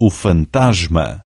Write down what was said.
o fantasma.